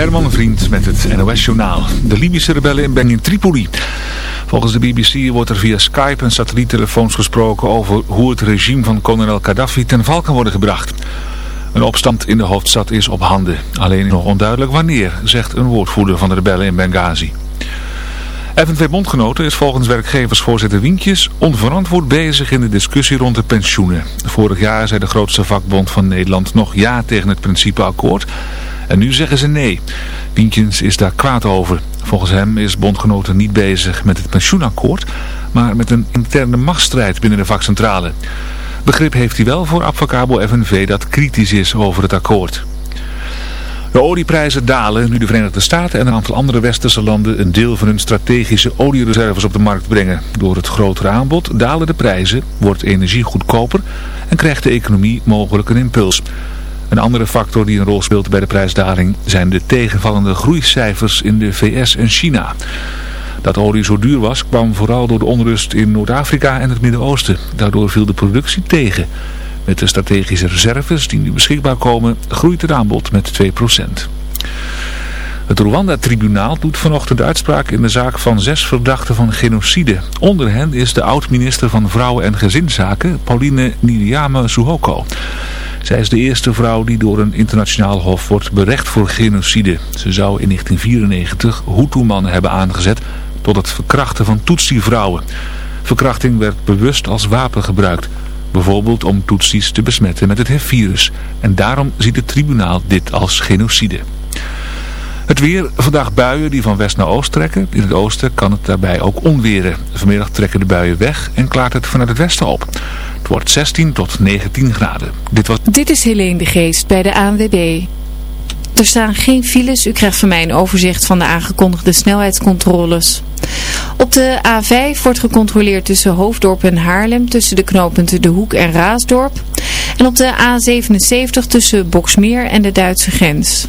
Herman Vriend met het NOS Journaal. De Libische rebellen in in Tripoli. Volgens de BBC wordt er via Skype en satelliettelefoons gesproken over hoe het regime van kolonel Gaddafi ten val kan worden gebracht. Een opstand in de hoofdstad is op handen. Alleen nog onduidelijk wanneer, zegt een woordvoerder van de rebellen in Benghazi. FNV Bondgenoten is volgens werkgeversvoorzitter Wientjes onverantwoord bezig in de discussie rond de pensioenen. Vorig jaar zei de grootste vakbond van Nederland nog ja tegen het principeakkoord en nu zeggen ze nee. Wientjes is daar kwaad over. Volgens hem is Bondgenoten niet bezig met het pensioenakkoord, maar met een interne machtsstrijd binnen de vakcentrale. Begrip heeft hij wel voor Abfacabo FNV dat kritisch is over het akkoord. De olieprijzen dalen nu de Verenigde Staten en een aantal andere westerse landen een deel van hun strategische oliereserves op de markt brengen. Door het grotere aanbod dalen de prijzen, wordt energie goedkoper en krijgt de economie mogelijk een impuls. Een andere factor die een rol speelt bij de prijsdaling zijn de tegenvallende groeicijfers in de VS en China. Dat olie zo duur was kwam vooral door de onrust in Noord-Afrika en het Midden-Oosten. Daardoor viel de productie tegen. Met de strategische reserves die nu beschikbaar komen groeit het aanbod met 2%. Het Rwanda-tribunaal doet vanochtend uitspraak in de zaak van zes verdachten van genocide. Onder hen is de oud-minister van Vrouwen en Gezinszaken, Pauline Niriama Suhoko. Zij is de eerste vrouw die door een internationaal hof wordt berecht voor genocide. Ze zou in 1994 Hutu-mannen hebben aangezet tot het verkrachten van Tutsi-vrouwen. Verkrachting werd bewust als wapen gebruikt. Bijvoorbeeld om Tutsis te besmetten met het HIV-virus. En daarom ziet het tribunaal dit als genocide. Het weer, vandaag buien die van west naar oost trekken. In het oosten kan het daarbij ook onweren. Vanmiddag trekken de buien weg en klaart het vanuit het westen op. Het wordt 16 tot 19 graden. Dit, was... Dit is Helene de Geest bij de ANWB. Er staan geen files. U krijgt van mij een overzicht van de aangekondigde snelheidscontroles. Op de A5 wordt gecontroleerd tussen Hoofddorp en Haarlem, tussen de knooppunten De Hoek en Raasdorp. En op de A77 tussen Boksmeer en de Duitse grens.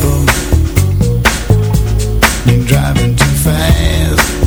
people. You're driving too fast.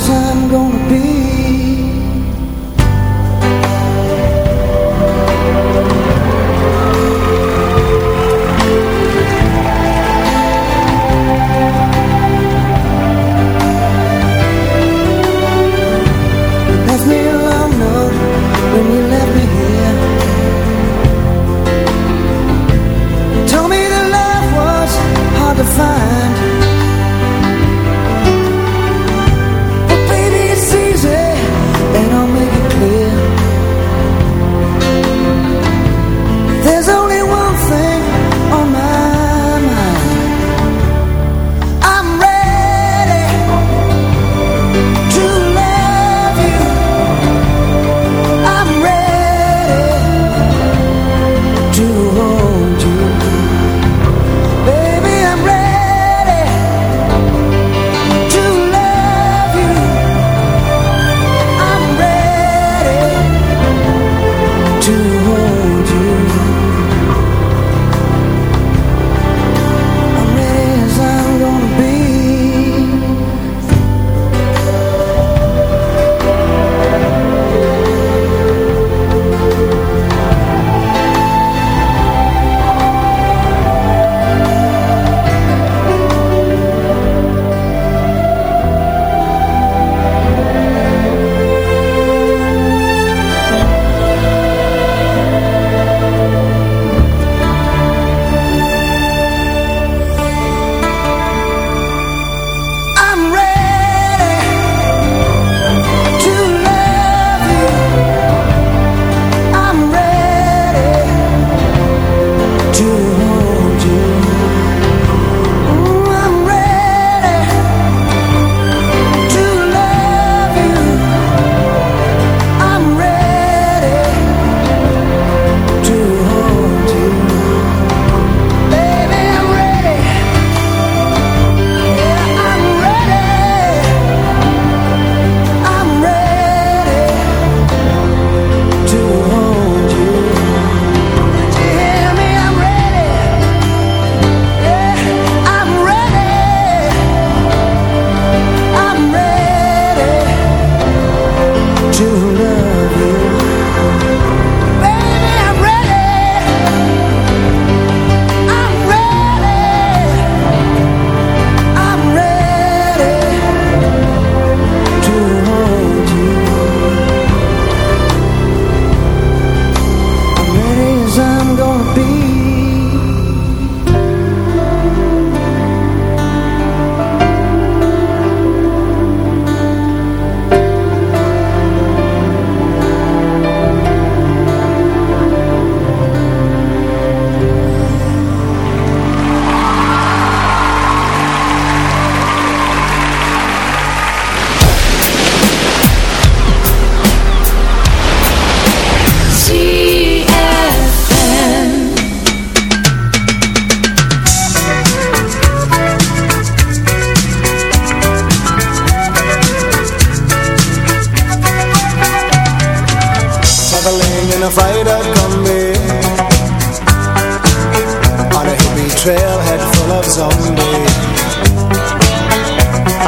Cause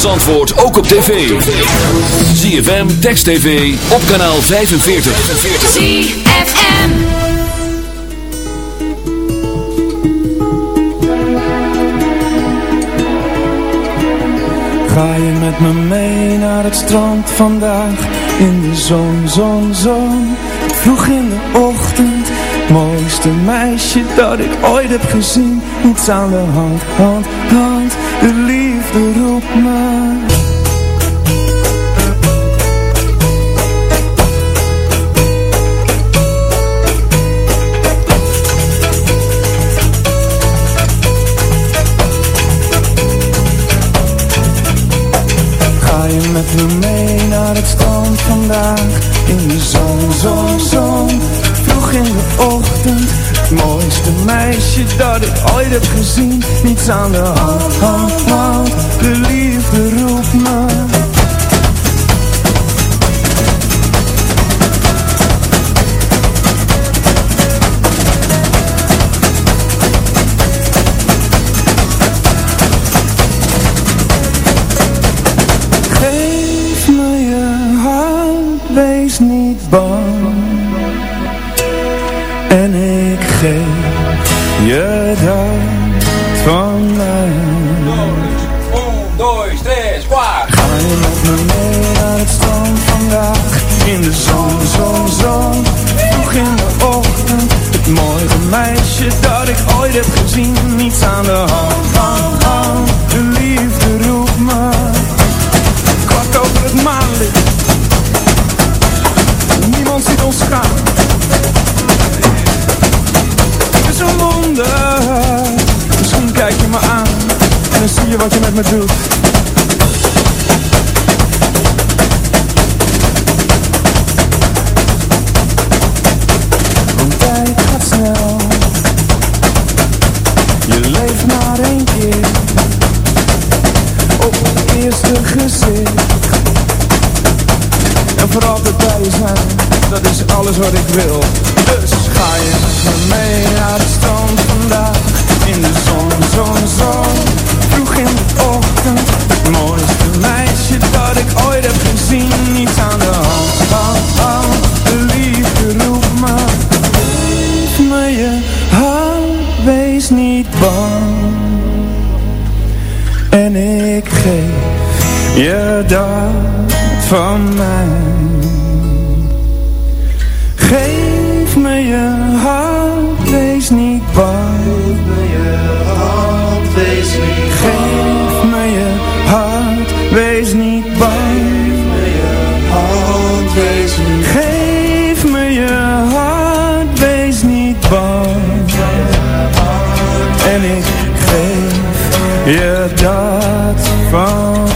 van antwoord ook op tv. ZFM, Text TV, op kanaal 45. ZFM Ga je met me mee naar het strand vandaag? In de zon, zon, zon. Vroeg in de ochtend. Mooiste meisje dat ik ooit heb gezien. Niets aan de hand, hand, hand de liefde roept me. Met me mee naar het strand vandaag? In de zon, zon, zon, vroeg in de ochtend het mooiste meisje dat ik ooit heb gezien. Niets aan de hand, hand, hand. De liefde roept me. Geef me je hart wees niet bang. depois vinho voor bij je zijn. Dat is alles wat ik wil. Dus ga je met me mee naar de strand vandaag. In de zon, zon, zon. Vroeg in de ochtend. Het mooiste meisje dat ik ooit heb gezien. Niet aan de hand, oh, oh De liefde roept me. Geef me je hand Wees niet bang. En ik geef je dat van mij. Yeah, dots from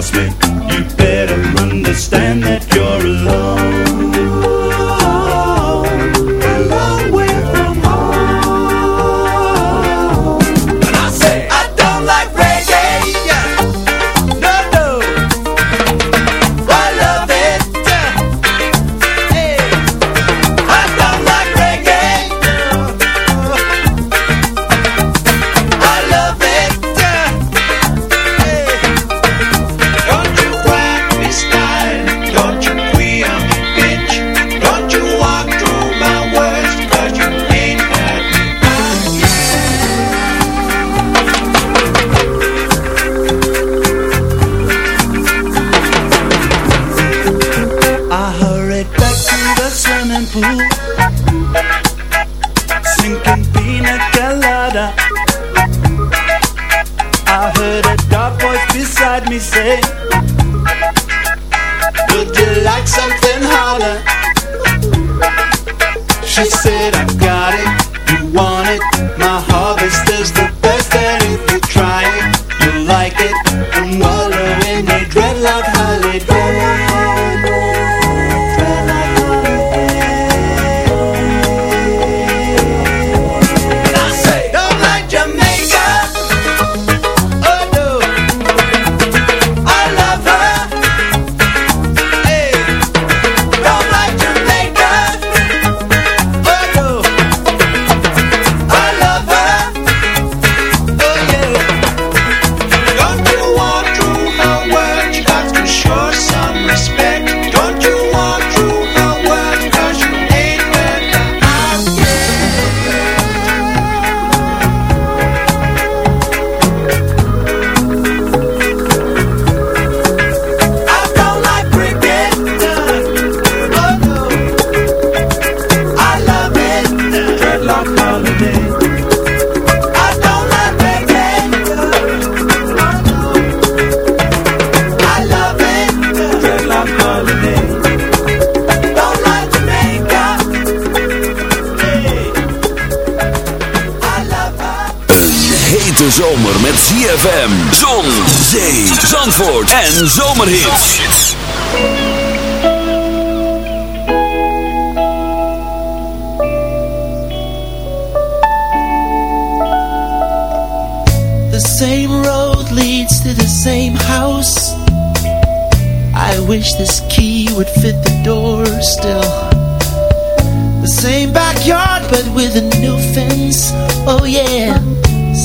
Cosmic. ZFM, zon, zee, zandvoort en zomerhits. The same road leads to the same house. I wish this key would fit the door still. The same backyard, but with a new fence. Oh, yeah.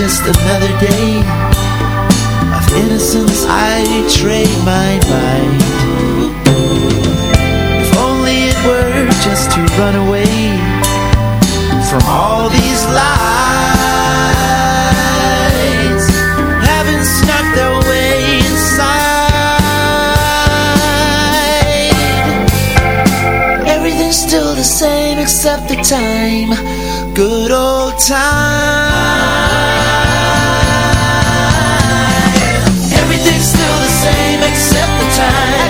Just another day of innocence, I trade my mind. If only it were just to run away from all these lies having snuck their way inside. Everything's still the same except the time, good old time. Time,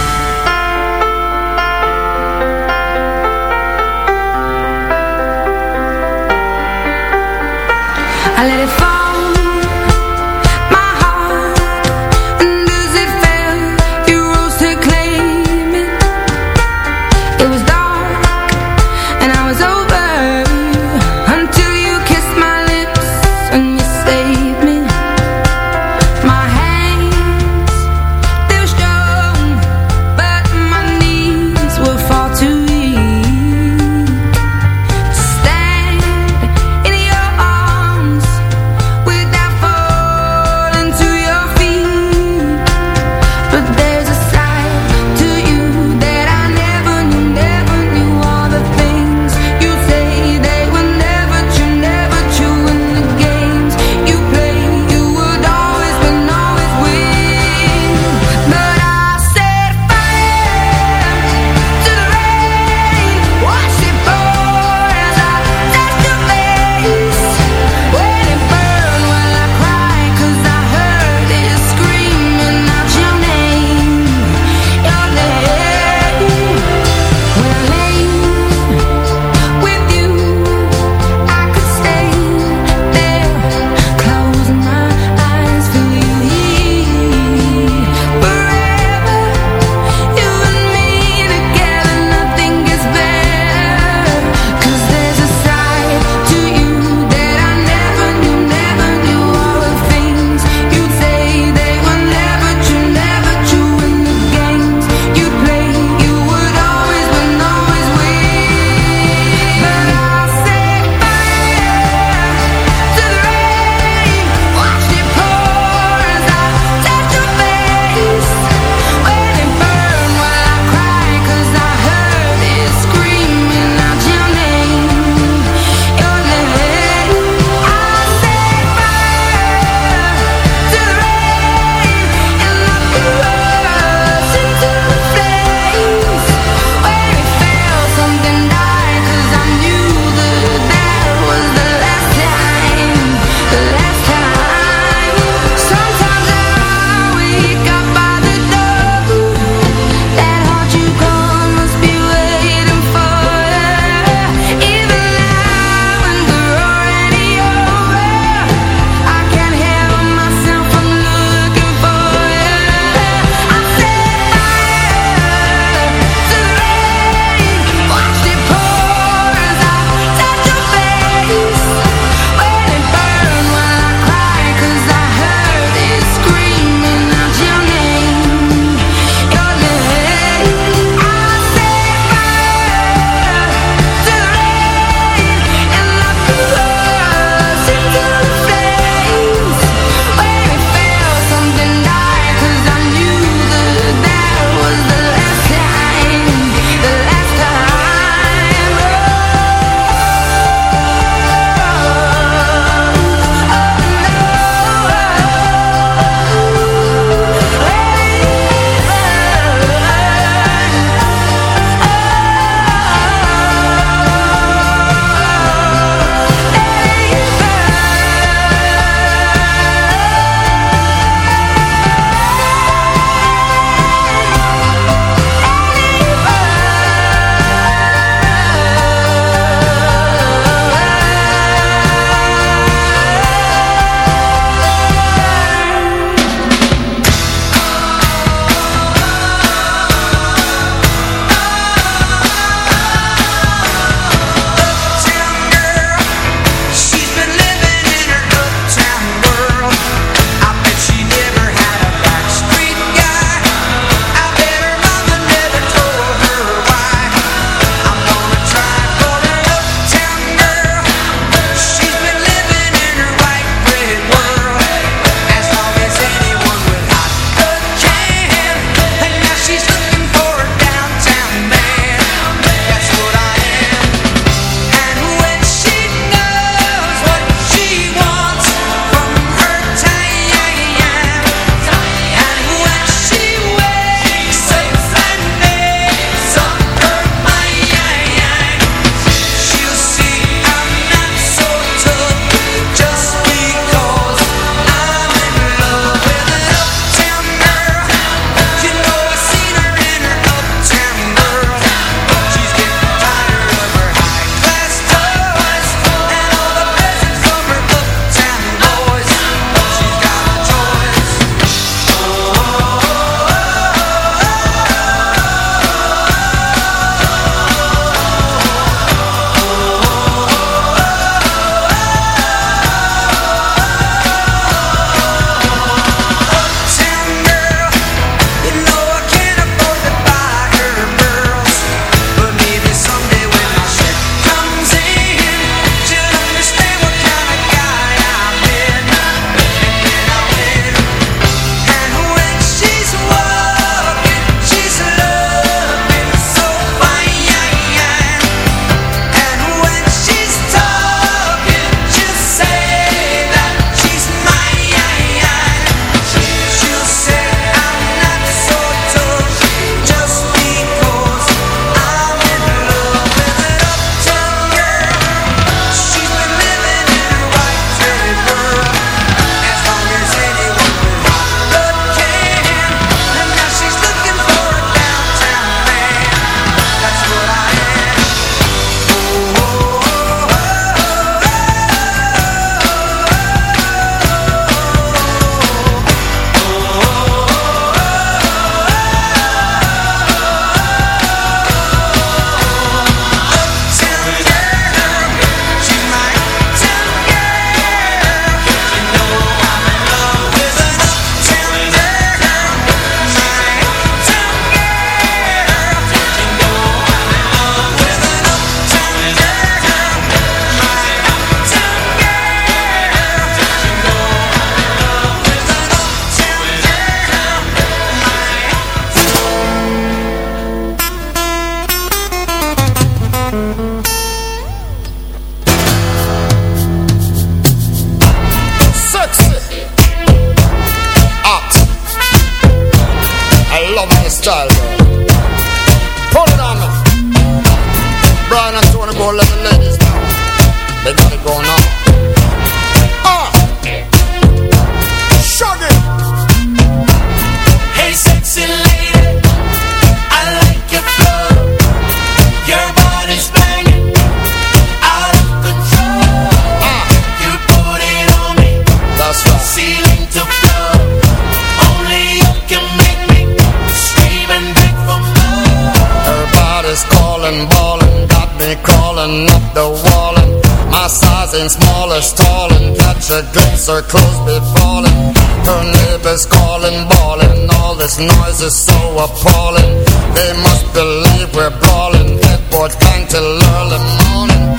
Calling, ballin', got me crawling up the wall and my size ain't small or stalling. Catch a glimpse, her clothes be falling. Her neighbors calling, bawling. All this noise is so appalling. They must believe we're brawling. Headboard bang till early morning.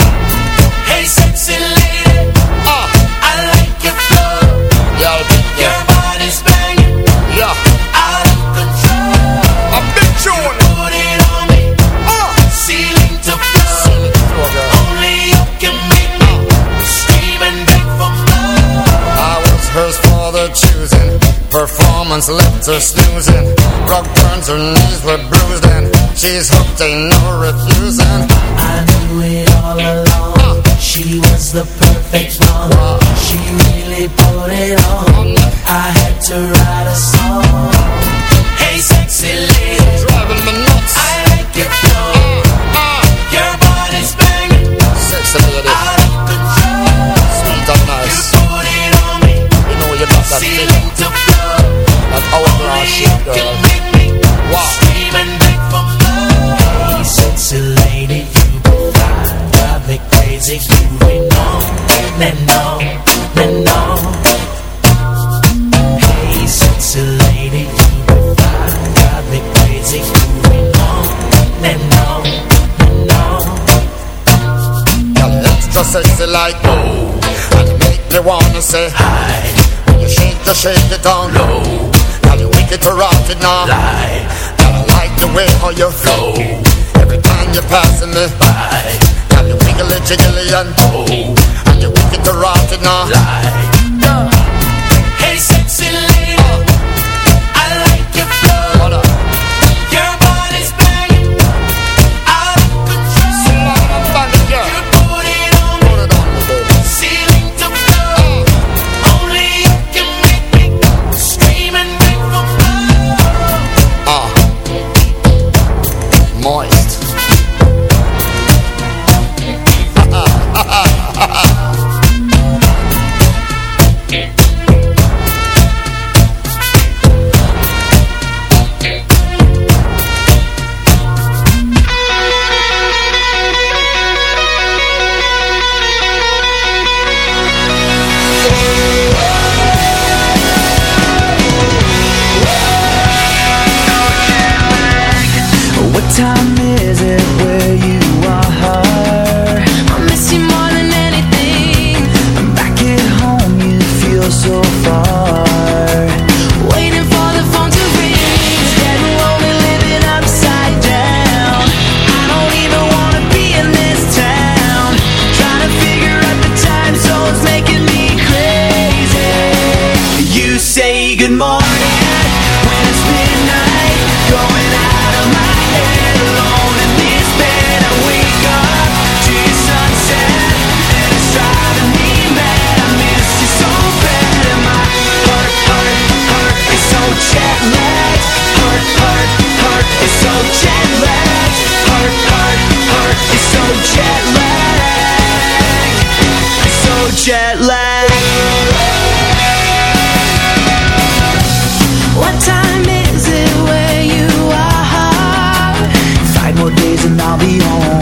Performance left her snoozing. Rug burns, her knees were bruised, and she's hooked, ain't no refusing. I knew it all along. She was the perfect one. She really put it on. I had to write a song. Hey, sexy lady, Driving me nuts. I like your flow. Ah, Your body's banging, sexy lady, out of control. sweet and nice. Put it on me, You know you got that feeling. Hey, sexy lady, you. Drive me crazy, ain't on and on and on. Hey, sexy lady, you fine. Drive me crazy, ain't on and on and on. Girl, extra sexy like oh, and make me wanna say hi. When you shake, you shake it down low. You wicked to it now. Lie. I like the way how you flow. Every time you're passing me by. Girl, you wiggly jiggly and oh, and you wicked to rot it now. Lie. I'll be home